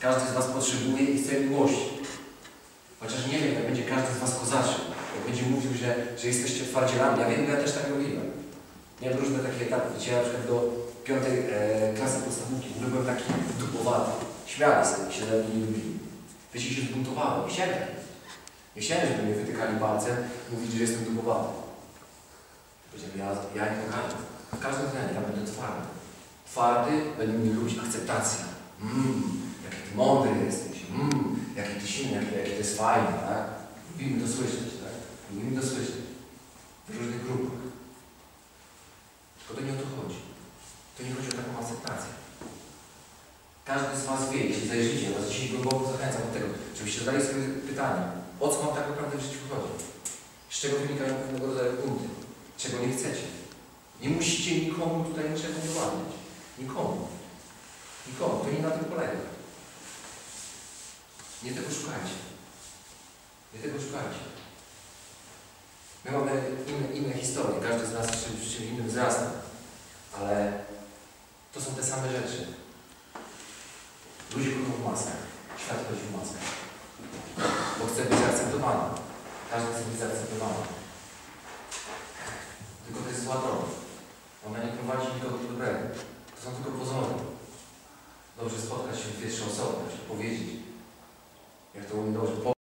Każdy z Was potrzebuje i chce miłości. Chociaż nie wiem, jak będzie każdy z Was kozaczył. Jak będzie mówił, że, że jesteście twardzielami. Ja wiem, bo ja też tak robiłem. Miałem różne takie etapy. Wiecie, ja na przykład do piątej e, klasy podstawówki w ogóle byłem taki dupowaty. Śmiali sobie, się ze mnie nie lubili. Wiecie, się zbuntowałem. Nie chciałem tak. Nie chciałem, żeby mnie wytykali palcem i mówić, że jestem dupowaty. Powiedziałem, ja, ja nie pokażę. W każdym względzie ja będę twardy. Twardy, będą mnie lubić akceptacja. Mmm, jaki mądry jesteś. Mmm, jaki ty silny, jaki, jaki to jest fajny, tak? Lubimy to słyszeć, tak? Lubimy to słyszeć. W różnych grupach. Tylko to nie o to chodzi. To nie chodzi o taką akceptację. Każdy z Was wie, jeśli zajrzycie, Was dzisiaj głęboko zachęcam do tego, żebyście zadali sobie pytanie, o co Wam tak naprawdę w życiu chodzi? Z czego wynikają pewnego rodzaju punkty? Czego nie chcecie? Nie musicie nikomu tutaj niczego udowadniać. Nikomu. Nikomu. To nie na tym polega. Nie tego szukajcie. Nie tego szukajcie. My mamy inne, inne historie. Każdy z nas w innym wzrasta. Ale to są te same rzeczy. Ludzie chodzą w maskach. Świat chodzi w maskach. Bo chce być zaakceptowany. Każdy chce być zaakceptowany. Tylko to jest zła droga. Ona nie prowadzi nikogo do dobrego. To są tylko pozory. Dobrze spotkać się dwie, trzy osoby, powiedzieć, jak to u mnie dobrze